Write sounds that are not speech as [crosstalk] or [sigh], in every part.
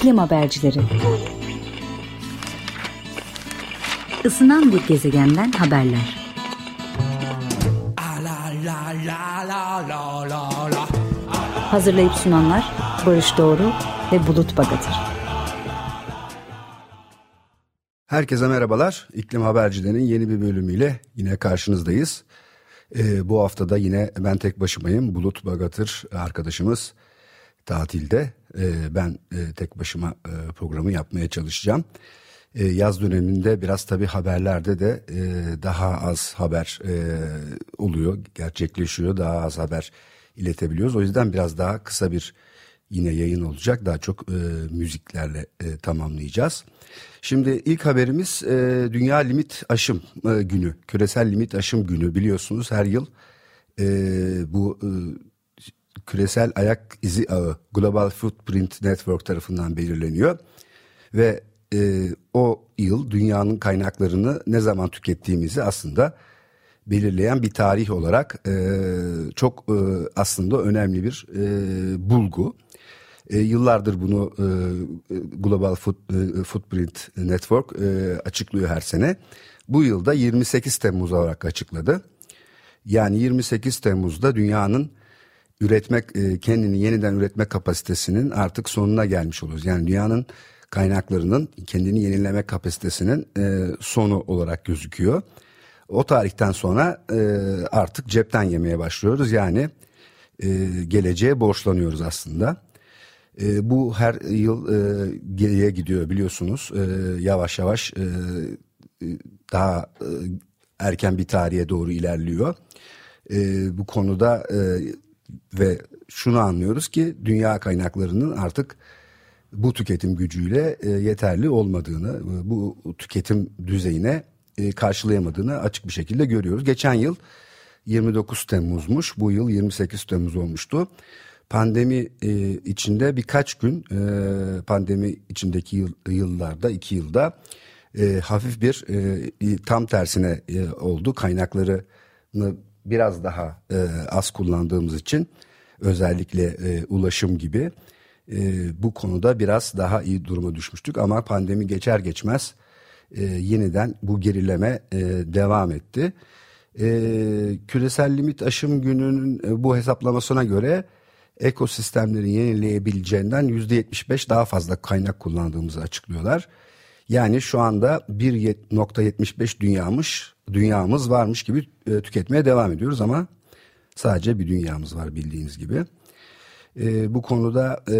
İklim Habercileri Isınan bir gezegenden haberler Hazırlayıp sunanlar Barış Doğru ve Bulut Bagatır Herkese merhabalar. İklim Habercilerin yeni bir bölümüyle yine karşınızdayız. Ee, bu haftada yine ben tek başımayım. Bulut Bagatır arkadaşımız tatilde. Ee, ben e, tek başıma e, programı yapmaya çalışacağım. E, yaz döneminde biraz tabii haberlerde de daha az haber oluyor, gerçekleşiyor. Daha az haber iletebiliyoruz. O yüzden biraz daha kısa bir yine yayın olacak. Daha çok müziklerle tamamlayacağız. Şimdi ilk haberimiz Dünya Limit Aşım Günü. Küresel Limit Aşım Günü biliyorsunuz her yıl bu küresel ayak izi ağı Global Footprint Network tarafından belirleniyor. Ve e, o yıl dünyanın kaynaklarını ne zaman tükettiğimizi aslında belirleyen bir tarih olarak e, çok e, aslında önemli bir e, bulgu. E, yıllardır bunu e, Global Foot, e, Footprint Network e, açıklıyor her sene. Bu yılda 28 Temmuz olarak açıkladı. Yani 28 Temmuz'da dünyanın üretmek e, kendini yeniden üretme kapasitesinin artık sonuna gelmiş oluruz. Yani dünyanın kaynaklarının kendini yenileme kapasitesinin e, sonu olarak gözüküyor. O tarihten sonra e, artık cepten yemeye başlıyoruz. Yani geleceğe borçlanıyoruz aslında. bu her yıl geriye gidiyor biliyorsunuz. yavaş yavaş daha erken bir tarihe doğru ilerliyor. bu konuda ve şunu anlıyoruz ki dünya kaynaklarının artık bu tüketim gücüyle e, yeterli olmadığını, e, bu tüketim düzeyine e, karşılayamadığını açık bir şekilde görüyoruz. Geçen yıl 29 Temmuz'muş, bu yıl 28 Temmuz olmuştu. Pandemi içinde birkaç gün, pandemi içindeki yıl, yıllarda, iki yılda hafif bir tam tersine oldu. Kaynaklarını biraz daha e, az kullandığımız için özellikle e, ulaşım gibi e, bu konuda biraz daha iyi duruma düşmüştük ama pandemi geçer geçmez e, yeniden bu gerileme e, devam etti. E, küresel limit aşım gününün e, bu hesaplamasına göre ekosistemlerin yenileyebileceğinden %75 daha fazla kaynak kullandığımızı açıklıyorlar. Yani şu anda 1.75 dünyamış, dünyamız varmış gibi e, tüketmeye devam ediyoruz ama sadece bir dünyamız var bildiğiniz gibi. E, bu konuda e,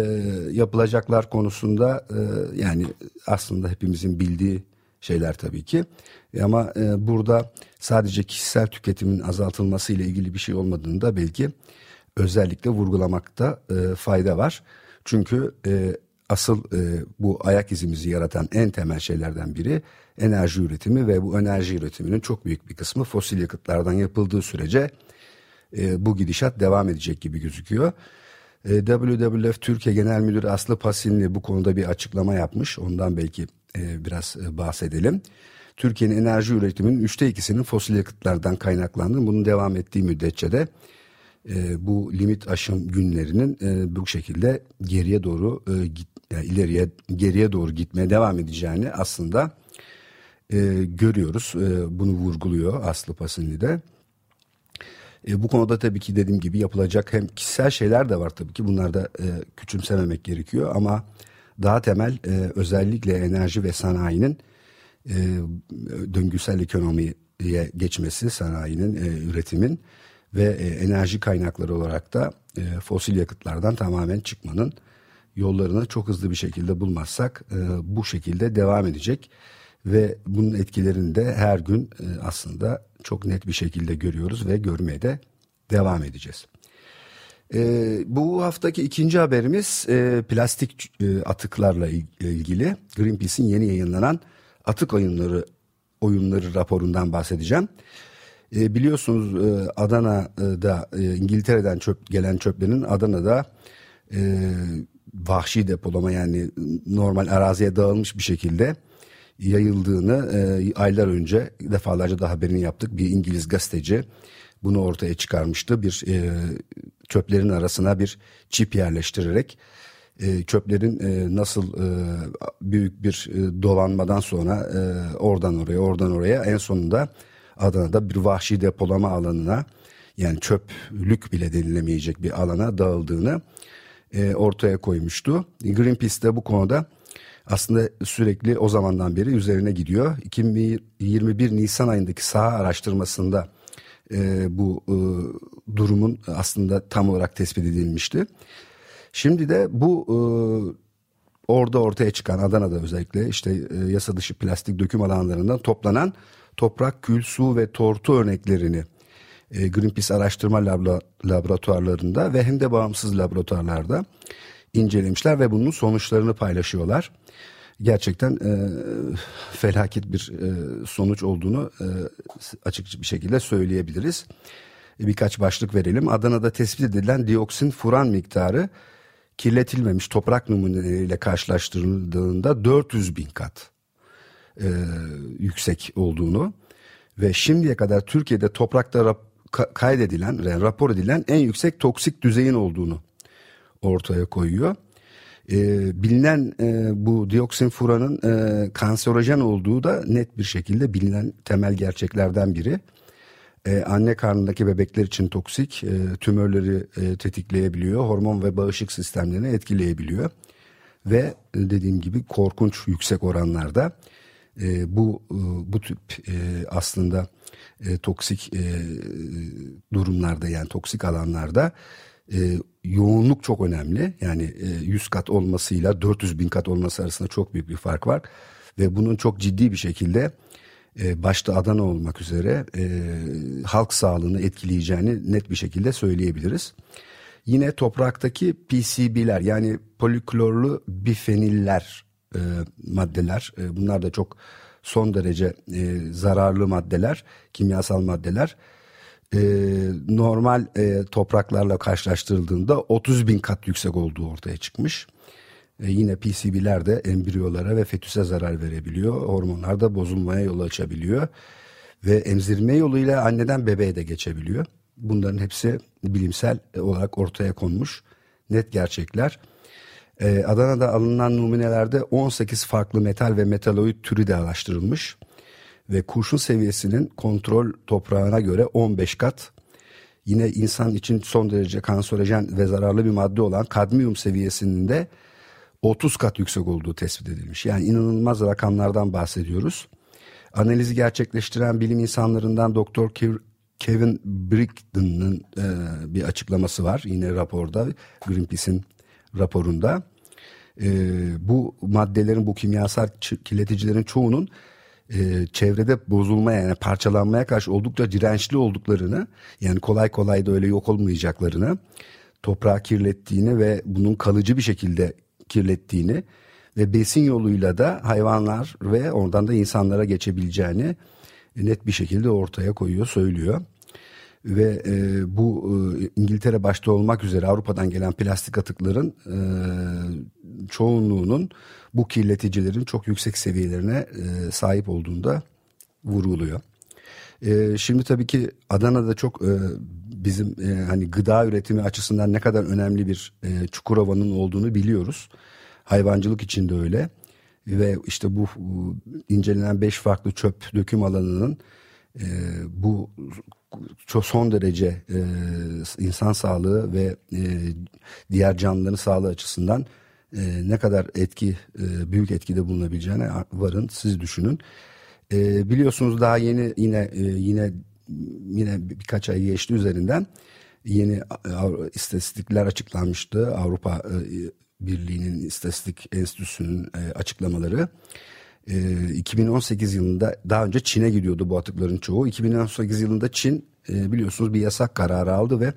yapılacaklar konusunda e, yani aslında hepimizin bildiği şeyler tabii ki. E, ama e, burada sadece kişisel tüketimin azaltılması ile ilgili bir şey olmadığını da belki özellikle vurgulamakta e, fayda var. Çünkü e, asıl e, bu ayak izimizi yaratan en temel şeylerden biri enerji üretimi ve bu enerji üretiminin çok büyük bir kısmı fosil yakıtlardan yapıldığı sürece e, bu gidişat devam edecek gibi gözüküyor. E, WWF Türkiye Genel Müdürü Aslı Pasinli bu konuda bir açıklama yapmış. Ondan belki e, biraz e, bahsedelim. Türkiye'nin enerji üretiminin üçte ikisinin fosil yakıtlardan kaynaklandığı, bunun devam ettiği müddetçe de e, bu limit aşım günlerinin e, bu şekilde geriye doğru e, git, yani ileriye geriye doğru gitmeye devam edeceğini aslında e, görüyoruz. E, bunu vurguluyor Aslı Pasinli de. E, bu konuda tabii ki dediğim gibi yapılacak hem kişisel şeyler de var tabii ki bunlarda e, küçümsememek gerekiyor ama daha temel e, özellikle enerji ve sanayinin e, döngüsel ekonomiye geçmesi sanayinin e, üretimin ve e, enerji kaynakları olarak da e, fosil yakıtlardan tamamen çıkmanın yollarını çok hızlı bir şekilde bulmazsak e, bu şekilde devam edecek ve bunun etkilerini de her gün aslında çok net bir şekilde görüyoruz ve görmeye de devam edeceğiz. Bu haftaki ikinci haberimiz plastik atıklarla ilgili Greenpeace'in yeni yayınlanan atık oyunları oyunları raporundan bahsedeceğim. E, biliyorsunuz e, Adana'da e, İngiltere'den çöp gelen çöplerin Adana'da e, vahşi depolama yani normal araziye dağılmış bir şekilde yayıldığını e, aylar önce defalarca da haberini yaptık. Bir İngiliz gazeteci bunu ortaya çıkarmıştı. Bir e, çöplerin arasına bir çip yerleştirerek e, çöplerin e, nasıl e, büyük bir e, dolanmadan sonra e, oradan oraya oradan oraya en sonunda Adana'da bir vahşi depolama alanına yani çöplük bile denilemeyecek bir alana dağıldığını e, ortaya koymuştu. Greenpeace de bu konuda aslında sürekli o zamandan beri üzerine gidiyor. 2021 Nisan ayındaki saha araştırmasında e, bu e, durumun aslında tam olarak tespit edilmişti. Şimdi de bu e, orada ortaya çıkan Adana'da özellikle işte e, yasa dışı plastik döküm alanlarından toplanan toprak, kül, su ve tortu örneklerini e, Greenpeace araştırma laboratuvarlarında ve hem de bağımsız laboratuvarlarda incelemişler ve bunun sonuçlarını paylaşıyorlar. Gerçekten e, felaket bir e, sonuç olduğunu e, açık bir şekilde söyleyebiliriz. E, birkaç başlık verelim. Adana'da tespit edilen dioksin furan miktarı kirletilmemiş toprak numuneleriyle karşılaştırıldığında 400 bin kat e, yüksek olduğunu ve şimdiye kadar Türkiye'de toprakta rap, ka, kaydedilen, yani rapor edilen en yüksek toksik düzeyin olduğunu ortaya koyuyor. E, bilinen e, bu dioksin furanın e, kanserojen olduğu da net bir şekilde bilinen temel gerçeklerden biri. E, anne karnındaki bebekler için toksik, e, tümörleri e, tetikleyebiliyor, hormon ve bağışık sistemlerini etkileyebiliyor. Ve e, dediğim gibi korkunç yüksek oranlarda e, bu e, bu tip e, aslında e, toksik e, durumlarda yani toksik alanlarda e, yoğunluk çok önemli. Yani e, 100 kat olmasıyla 400 bin kat olması arasında çok büyük bir fark var. Ve bunun çok ciddi bir şekilde e, başta Adana olmak üzere e, halk sağlığını etkileyeceğini net bir şekilde söyleyebiliriz. Yine topraktaki PCB'ler yani poliklorlu bifeniller e, maddeler e, bunlar da çok son derece e, zararlı maddeler, kimyasal maddeler e, normal e, topraklarla karşılaştırıldığında 30 bin kat yüksek olduğu ortaya çıkmış. E, yine PCB'ler de embriyolara ve fetüse zarar verebiliyor. Hormonlar da bozulmaya yol açabiliyor. Ve emzirme yoluyla anneden bebeğe de geçebiliyor. Bunların hepsi bilimsel olarak ortaya konmuş net gerçekler. Ee, Adana'da alınan numunelerde 18 farklı metal ve metaloid türü de araştırılmış ve kurşun seviyesinin kontrol toprağına göre 15 kat yine insan için son derece kanserojen ve zararlı bir madde olan kadmiyum seviyesinin de 30 kat yüksek olduğu tespit edilmiş. Yani inanılmaz rakamlardan bahsediyoruz. Analizi gerçekleştiren bilim insanlarından Doktor Kevin Brickton'ın e, bir açıklaması var. Yine raporda Greenpeace'in raporunda. E, bu maddelerin bu kimyasal kirleticilerin çoğunun e, çevrede bozulmaya yani parçalanmaya karşı oldukça dirençli olduklarını yani kolay kolay da öyle yok olmayacaklarını toprağı kirlettiğini ve bunun kalıcı bir şekilde kirlettiğini ve besin yoluyla da hayvanlar ve oradan da insanlara geçebileceğini net bir şekilde ortaya koyuyor, söylüyor. Ve e, bu e, İngiltere başta olmak üzere Avrupa'dan gelen plastik atıkların e, çoğunluğunun bu kirleticilerin çok yüksek seviyelerine e, sahip olduğunda vuruluyor. E, şimdi tabii ki Adana'da çok e, bizim e, hani gıda üretimi açısından ne kadar önemli bir e, Çukurova'nın olduğunu biliyoruz. Hayvancılık için de öyle. Ve işte bu incelenen beş farklı çöp döküm alanının e, bu çok son derece e, insan sağlığı ve e, diğer canlıların sağlığı açısından e, ne kadar etki e, büyük etkide bulunabileceğine varın siz düşünün. E, biliyorsunuz daha yeni yine e, yine yine birkaç ay geçti üzerinden yeni e, istatistikler açıklanmıştı Avrupa e, Birliği'nin istatistik enstitüsünün e, açıklamaları. 2018 yılında daha önce Çin'e gidiyordu bu atıkların çoğu. 2018 yılında Çin biliyorsunuz bir yasak kararı aldı ve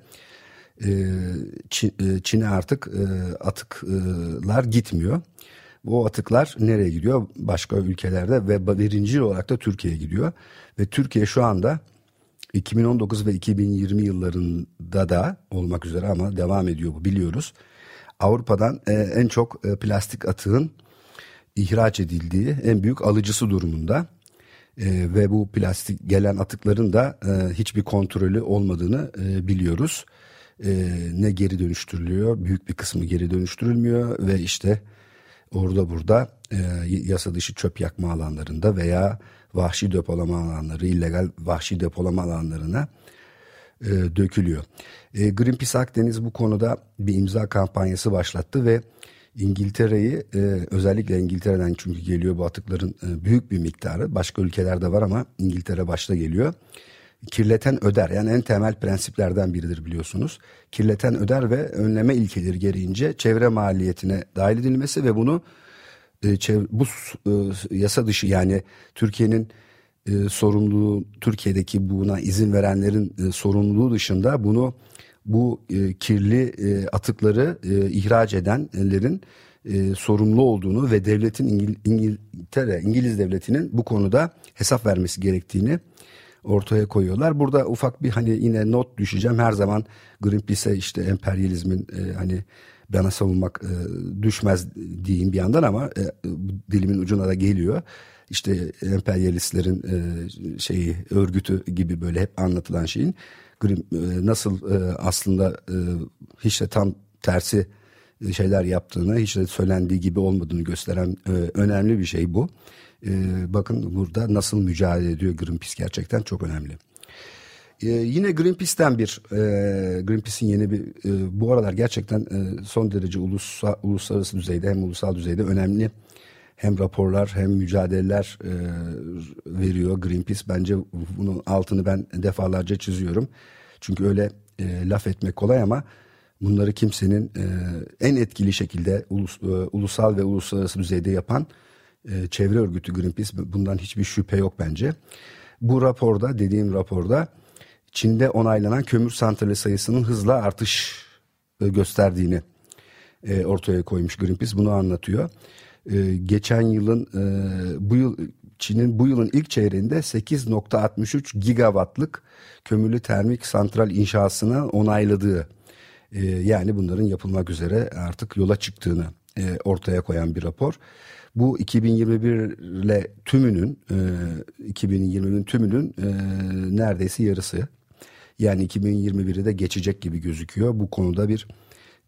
Çin'e artık atıklar gitmiyor. Bu atıklar nereye gidiyor? Başka ülkelerde ve birinci olarak da Türkiye'ye gidiyor. Ve Türkiye şu anda 2019 ve 2020 yıllarında da olmak üzere ama devam ediyor bu biliyoruz. Avrupa'dan e, en çok e, plastik atığın ihraç edildiği en büyük alıcısı durumunda. E, ve bu plastik gelen atıkların da e, hiçbir kontrolü olmadığını e, biliyoruz. e, ne geri dönüştürülüyor, büyük bir kısmı geri dönüştürülmüyor ve işte orada burada e, yasa dışı çöp yakma alanlarında veya vahşi depolama alanları, illegal vahşi depolama alanlarına e, dökülüyor. E, Greenpeace Akdeniz bu konuda bir imza kampanyası başlattı ve İngiltere'yi e, özellikle İngiltere'den çünkü geliyor bu atıkların e, büyük bir miktarı. Başka ülkelerde var ama İngiltere başta geliyor. Kirleten öder yani en temel prensiplerden biridir biliyorsunuz. Kirleten öder ve önleme ilkeleri gereğince çevre maliyetine dahil edilmesi ve bunu e, çevre, bu e, yasa dışı yani Türkiye'nin e, sorumluluğu Türkiye'deki buna izin verenlerin e, sorumluluğu dışında bunu bu e, kirli e, atıkları e, ihraç edenlerin e, sorumlu olduğunu ve devletin İngil, İngiltere İngiliz devletinin bu konuda hesap vermesi gerektiğini ortaya koyuyorlar. Burada ufak bir hani yine not düşeceğim. Her zaman Greenpeace'e işte emperyalizmin e, hani bana savunmak e, düşmez diyeyim bir yandan ama e, dilimin ucuna da geliyor. İşte emperyalistlerin e, şeyi örgütü gibi böyle hep anlatılan şeyin Green, e, nasıl e, aslında e, hiç de tam tersi e, şeyler yaptığını hiç de söylendiği gibi olmadığını gösteren e, önemli bir şey bu. E, bakın burada nasıl mücadele ediyor Greenpeace gerçekten çok önemli. Ee, yine Greenpeace'ten bir e, Greenpeace'in yeni bir e, bu aralar gerçekten e, son derece ulusal, uluslararası düzeyde hem ulusal düzeyde önemli hem raporlar hem mücadeleler e, veriyor Greenpeace. Bence bunun altını ben defalarca çiziyorum. Çünkü öyle e, laf etmek kolay ama bunları kimsenin e, en etkili şekilde ulus, e, ulusal ve uluslararası düzeyde yapan e, çevre örgütü Greenpeace. Bundan hiçbir şüphe yok bence. Bu raporda dediğim raporda Çin'de onaylanan kömür santrali sayısının hızla artış e, gösterdiğini e, ortaya koymuş Greenpeace. Bunu anlatıyor. E, geçen yılın bu yıl Çin'in bu yılın ilk çeyreğinde 8.63 gigawattlık kömürlü termik santral inşasına onayladığı yani bunların yapılmak üzere artık yola çıktığını ortaya koyan bir rapor. Bu 2021 ile tümünün 2020'nin tümünün neredeyse yarısı yani 2021'i de geçecek gibi gözüküyor. Bu konuda bir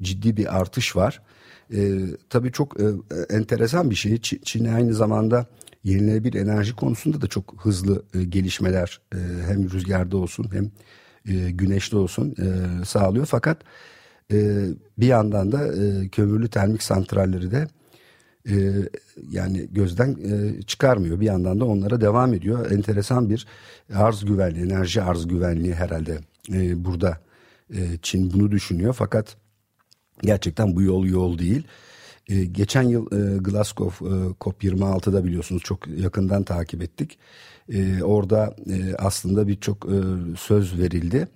ciddi bir artış var. E, tabii çok e, enteresan bir şey. Çin aynı zamanda yenilenebilir enerji konusunda da çok hızlı e, gelişmeler e, hem rüzgarda olsun hem e, güneşte olsun e, sağlıyor. Fakat e, bir yandan da e, kömürlü termik santralleri de e, yani gözden e, çıkarmıyor. Bir yandan da onlara devam ediyor. Enteresan bir arz güvenliği, enerji arz güvenliği herhalde e, burada e, Çin bunu düşünüyor. Fakat gerçekten bu yol yol değil. E, geçen yıl e, Glasgow e, COP26'da biliyorsunuz çok yakından takip ettik. E, orada e, aslında birçok e, söz verildi.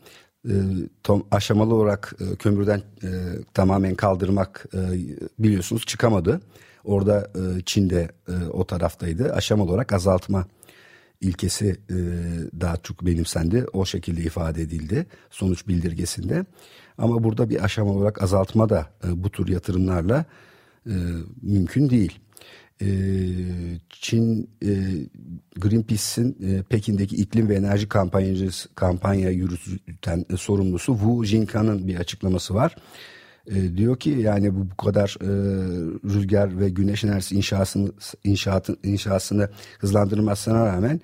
E, tom, aşamalı olarak e, kömürden e, tamamen kaldırmak e, biliyorsunuz çıkamadı. Orada e, Çin de e, o taraftaydı. Aşama olarak azaltma ilkesi e, daha çok benimsendi. O şekilde ifade edildi sonuç bildirgesinde. Ama burada bir aşama olarak azaltma da e, bu tür yatırımlarla e, mümkün değil. E, Çin e, Greenpeace'in e, Pekin'deki iklim ve enerji kampanyacısı kampanya yürüten e, sorumlusu Wu Jinkan'ın bir açıklaması var. Diyor ki yani bu bu kadar e, rüzgar ve güneş enerjisi inşasını inşaatın inşasını hızlandırmasına rağmen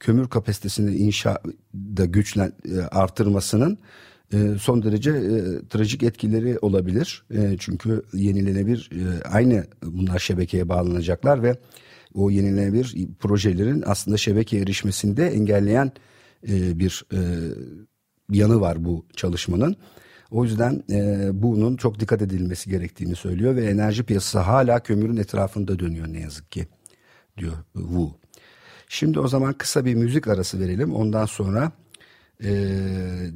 kömür kapasitesini inşa da güçlen e, artırmasının e, son derece e, trajik etkileri olabilir. E, çünkü yenilenebilir e, aynı bunlar şebekeye bağlanacaklar ve o yenilenebilir projelerin aslında şebeke erişmesinde engelleyen e, bir e, yanı var bu çalışmanın. O yüzden e, bunun çok dikkat edilmesi gerektiğini söylüyor ve enerji piyasası hala kömürün etrafında dönüyor ne yazık ki diyor Wu. Şimdi o zaman kısa bir müzik arası verelim. Ondan sonra e,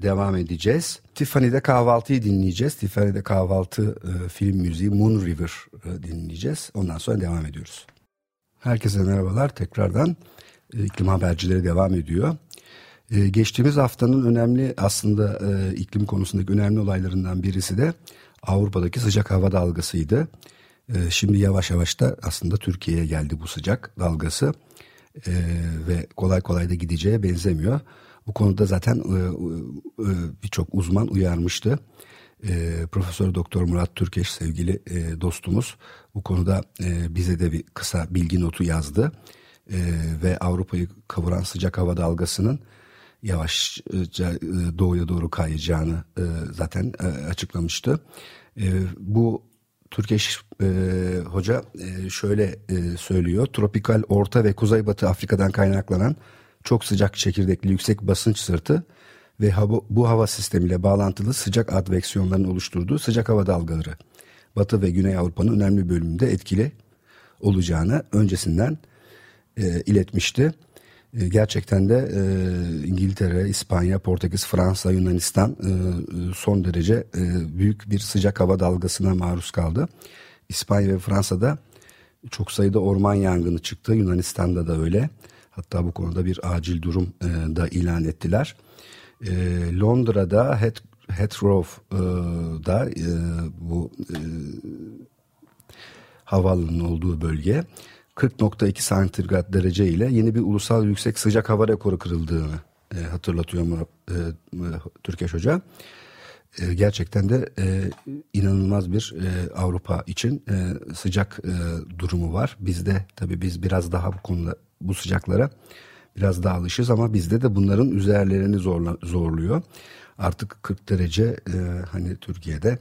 devam edeceğiz. Tiffany'de kahvaltıyı dinleyeceğiz. Tiffany'de kahvaltı e, film müziği Moon River e, dinleyeceğiz. Ondan sonra devam ediyoruz. Herkese merhabalar tekrardan. E, iklim habercileri devam ediyor. Ee, geçtiğimiz haftanın önemli aslında e, iklim konusundaki önemli olaylarından birisi de Avrupa'daki sıcak hava dalgasıydı. E, şimdi yavaş yavaş da aslında Türkiye'ye geldi bu sıcak dalgası e, ve kolay kolay da gideceğe benzemiyor. Bu konuda zaten e, e, birçok uzman uyarmıştı. E, Profesör Doktor Murat Türkeş sevgili e, dostumuz bu konuda e, bize de bir kısa bilgi notu yazdı e, ve Avrupa'yı kavuran sıcak hava dalgasının yavaşça e, doğuya doğru kayacağını e, zaten e, açıklamıştı. Bu Türkeş e, hoca e, şöyle e, söylüyor. Tropikal Orta ve Kuzeybatı Afrika'dan kaynaklanan çok sıcak çekirdekli yüksek basınç sırtı ve hava, bu hava sistemiyle bağlantılı sıcak adveksiyonların oluşturduğu sıcak hava dalgaları Batı ve Güney Avrupa'nın önemli bölümünde etkili olacağını öncesinden e, iletmişti. E, gerçekten de e, İngiltere, İspanya, Portekiz, Fransa, Yunanistan e, son derece e, büyük bir sıcak hava dalgasına maruz kaldı. İspanya ve Fransa'da çok sayıda orman yangını çıktı. Yunanistan'da da öyle. Hatta bu konuda bir acil durum e, da ilan ettiler. E, Londra'da Heath, Heathrow'da e, bu e, havaalanının olduğu bölge 40.2 santigrat derece ile yeni bir ulusal yüksek sıcak hava rekoru kırıldığını e, hatırlatıyor mu e, Türkeş Hoca. E, gerçekten de e, inanılmaz bir e, Avrupa için e, sıcak e, durumu var. Bizde tabii biz biraz daha bu konuda bu sıcaklara biraz daha alışız ama bizde de bunların üzerlerini zorla, zorluyor. Artık 40 derece e, hani Türkiye'de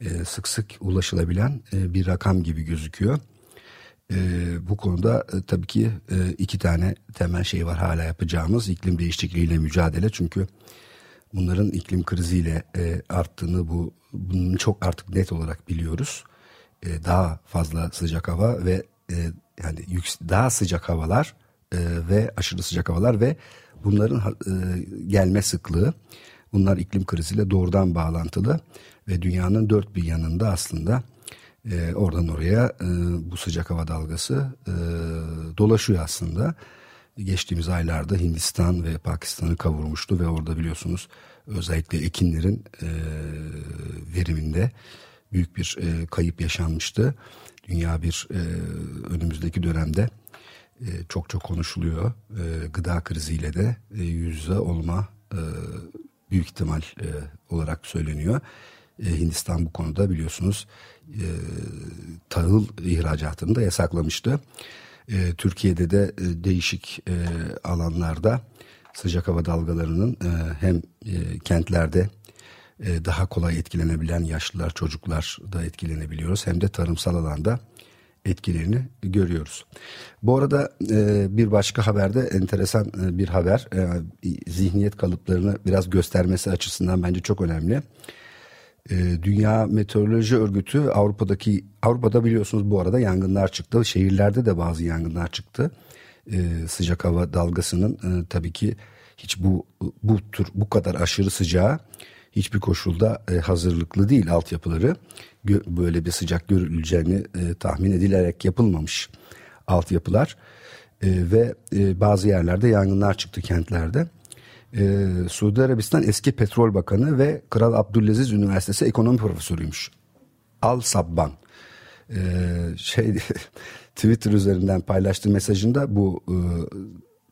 e, sık sık ulaşılabilen e, bir rakam gibi gözüküyor. E, bu konuda e, tabii ki e, iki tane temel şey var hala yapacağımız. İklim değişikliğiyle mücadele. Çünkü bunların iklim kriziyle e, arttığını bu bunun çok artık net olarak biliyoruz. E, daha fazla sıcak hava ve e, yani yük, daha sıcak havalar e, ve aşırı sıcak havalar ve bunların e, gelme sıklığı. Bunlar iklim kriziyle doğrudan bağlantılı ve dünyanın dört bir yanında aslında e, oradan oraya e, bu sıcak hava dalgası e, dolaşıyor aslında. Geçtiğimiz aylarda Hindistan ve Pakistan'ı kavurmuştu ve orada biliyorsunuz özellikle ekinlerin e, veriminde büyük bir e, kayıp yaşanmıştı. Dünya bir e, önümüzdeki dönemde e, çok çok konuşuluyor. E, gıda kriziyle de e, yüz yüze olma e, büyük ihtimal e, olarak söyleniyor. E, Hindistan bu konuda biliyorsunuz e, tahıl ihracatını da yasaklamıştı. E, Türkiye'de de e, değişik e, alanlarda sıcak hava dalgalarının e, hem e, kentlerde e, daha kolay etkilenebilen yaşlılar, çocuklar da etkilenebiliyoruz. Hem de tarımsal alanda etkilerini görüyoruz. Bu arada e, bir başka haberde enteresan e, bir haber. E, zihniyet kalıplarını biraz göstermesi açısından bence çok önemli. E, Dünya Meteoroloji Örgütü Avrupa'daki Avrupa'da biliyorsunuz bu arada yangınlar çıktı. Şehirlerde de bazı yangınlar çıktı. E, sıcak hava dalgasının e, tabii ki hiç bu bu tür bu kadar aşırı sıcağa hiçbir koşulda hazırlıklı değil altyapıları. Gö, böyle bir sıcak görüleceğini tahmin edilerek yapılmamış altyapılar. E, ve bazı yerlerde yangınlar çıktı kentlerde. E, Suudi Arabistan eski petrol bakanı ve Kral Abdülaziz Üniversitesi ekonomi profesörüymüş. Al Sabban. E, şey [laughs] Twitter üzerinden paylaştığı mesajında bu e,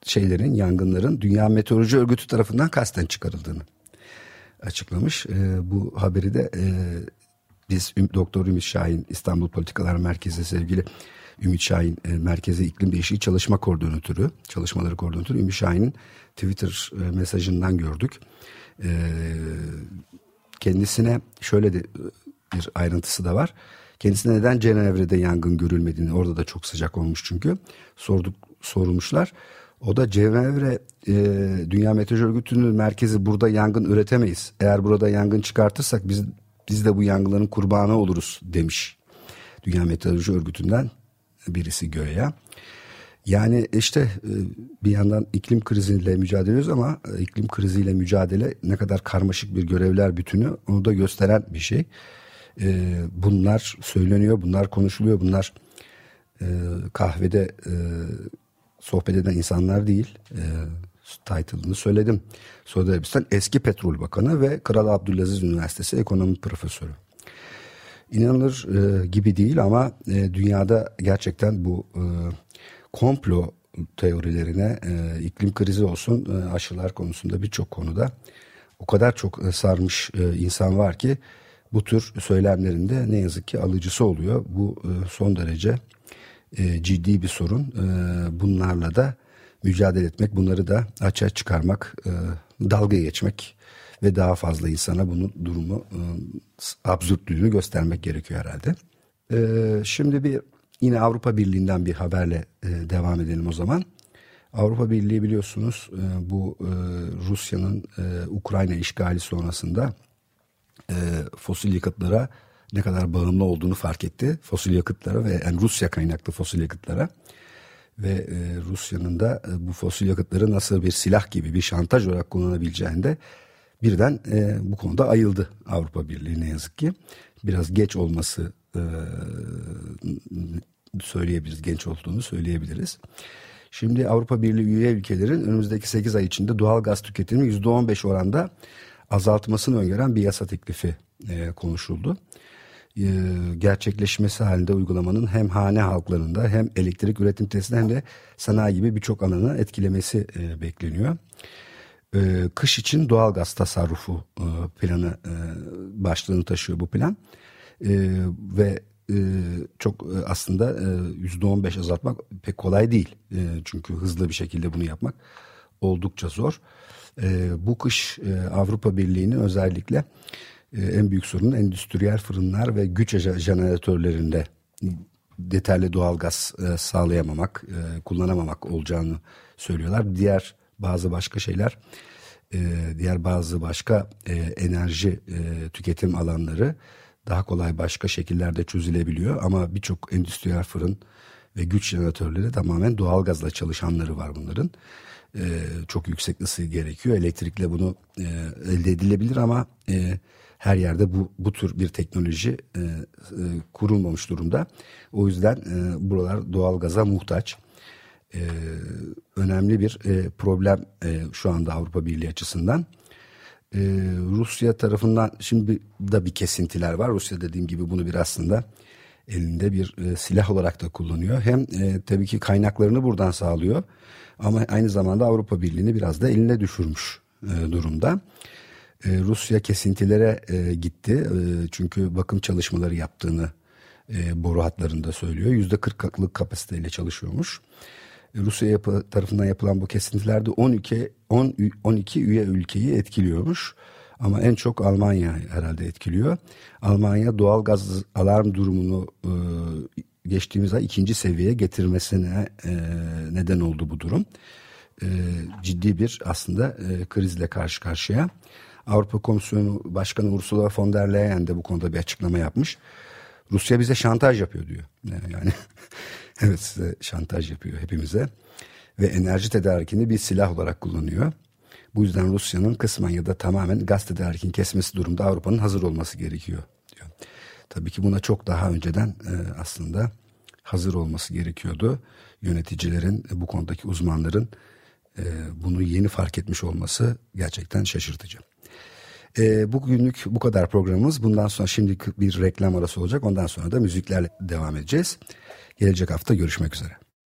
şeylerin yangınların Dünya Meteoroloji Örgütü tarafından kasten çıkarıldığını açıklamış. E, bu haberi de e, biz Doktor Ümit Şahin İstanbul Politikalar Merkezi sevgili Ümit Şahin e, Merkezi İklim Değişikliği Çalışma Koordinatörü, Çalışmaları Koordinatörü Ümit Şahin'in Twitter e, mesajından gördük. E, kendisine şöyle de e, bir ayrıntısı da var. Kendisine neden Cenevre'de yangın görülmediğini, orada da çok sıcak olmuş çünkü sorduk sormuşlar. O da Cenevre e, Dünya Meteoroloji Örgütü'nün merkezi burada yangın üretemeyiz. Eğer burada yangın çıkartırsak biz biz de bu yangınların kurbanı oluruz demiş. Dünya Meteoroloji Örgütü'nden birisi göğe. Yani işte e, bir yandan iklim kriziyle mücadele ediyoruz ama e, iklim kriziyle mücadele ne kadar karmaşık bir görevler bütünü onu da gösteren bir şey. E, bunlar söyleniyor, bunlar konuşuluyor, bunlar kahvede sohbet eden insanlar değil. Title'ını söyledim. Suudi Arabistan eski petrol bakanı ve Kral Abdülaziz Üniversitesi ekonomi profesörü. İnanılır e, gibi değil ama e, dünyada gerçekten bu e, komplo teorilerine e, iklim krizi olsun e, aşılar konusunda birçok konuda o kadar çok e, sarmış e, insan var ki bu tür söylemlerinde ne yazık ki alıcısı oluyor. Bu e, son derece e, ciddi bir sorun. E, bunlarla da mücadele etmek, bunları da açığa çıkarmak, e, dalga geçmek ve daha fazla insana bunun durumu e, absürtlüğünü göstermek gerekiyor herhalde. E, şimdi bir yine Avrupa Birliği'nden bir haberle e, devam edelim o zaman. Avrupa Birliği biliyorsunuz e, bu e, Rusya'nın Ukrayna işgali sonrasında fosil yakıtlara ne kadar bağımlı olduğunu fark etti. Fosil yakıtlara ve yani Rusya kaynaklı fosil yakıtlara ve e, Rusya'nın da e, bu fosil yakıtları nasıl bir silah gibi bir şantaj olarak kullanabileceğinde birden e, bu konuda ayıldı Avrupa Birliği ne yazık ki. Biraz geç olması e, söyleyebiliriz, genç olduğunu söyleyebiliriz. Şimdi Avrupa Birliği üye ülkelerin önümüzdeki 8 ay içinde doğal gaz tüketimini %15 oranda azaltmasını öngören bir yasa teklifi e, konuşuldu. E, gerçekleşmesi halinde uygulamanın hem hane halklarında hem elektrik üretim tesisinde hem de sanayi gibi birçok alanı etkilemesi e, bekleniyor. E, kış için doğal gaz tasarrufu e, planı e, başlığını taşıyor bu plan. E, ve e, çok e, aslında on beş azaltmak pek kolay değil. E, çünkü hızlı bir şekilde bunu yapmak oldukça zor. E, bu kış e, Avrupa Birliği'nin özellikle e, en büyük sorunu endüstriyel fırınlar ve güç jeneratörlerinde detaylı doğalgaz e, sağlayamamak, e, kullanamamak olacağını söylüyorlar. Diğer bazı başka şeyler, e, diğer bazı başka e, enerji e, tüketim alanları daha kolay başka şekillerde çözülebiliyor ama birçok endüstriyel fırın ve güç jeneratörleri tamamen doğalgazla çalışanları var bunların. Ee, çok yüksek ısı gerekiyor. Elektrikle bunu e, elde edilebilir ama e, her yerde bu bu tür bir teknoloji e, e, kurulmamış durumda. O yüzden e, buralar doğalgaza muhtaç. E, önemli bir e, problem e, şu anda Avrupa Birliği açısından e, Rusya tarafından şimdi da bir kesintiler var. Rusya dediğim gibi bunu bir aslında elinde bir e, silah olarak da kullanıyor. Hem e, tabii ki kaynaklarını buradan sağlıyor ama aynı zamanda Avrupa Birliği'ni biraz da eline düşürmüş e, durumda. E, Rusya kesintilere e, gitti e, çünkü bakım çalışmaları yaptığını e, boru hatlarında söylüyor. Yüzde kırklık kapasiteyle çalışıyormuş. Rusya yapı, tarafından yapılan bu kesintilerde 12 10 12 üye ülkeyi etkiliyormuş. Ama en çok Almanya herhalde etkiliyor. Almanya doğal gaz alarm durumunu e, geçtiğimiz ay ikinci seviyeye getirmesine e, neden oldu bu durum. E, ciddi bir aslında e, krizle karşı karşıya. Avrupa Komisyonu Başkanı Ursula von der Leyen de bu konuda bir açıklama yapmış. Rusya bize şantaj yapıyor diyor. Yani [laughs] evet size şantaj yapıyor hepimize ve enerji tedarikini bir silah olarak kullanıyor. Bu yüzden Rusya'nın kısmen ya da tamamen gaz tedarikini kesmesi durumda Avrupa'nın hazır olması gerekiyor diyor. Tabii ki buna çok daha önceden e, aslında hazır olması gerekiyordu. Yöneticilerin, bu konudaki uzmanların e, bunu yeni fark etmiş olması gerçekten şaşırtıcı. E, bugünlük bu kadar programımız. Bundan sonra şimdi bir reklam arası olacak. Ondan sonra da müziklerle devam edeceğiz. Gelecek hafta görüşmek üzere.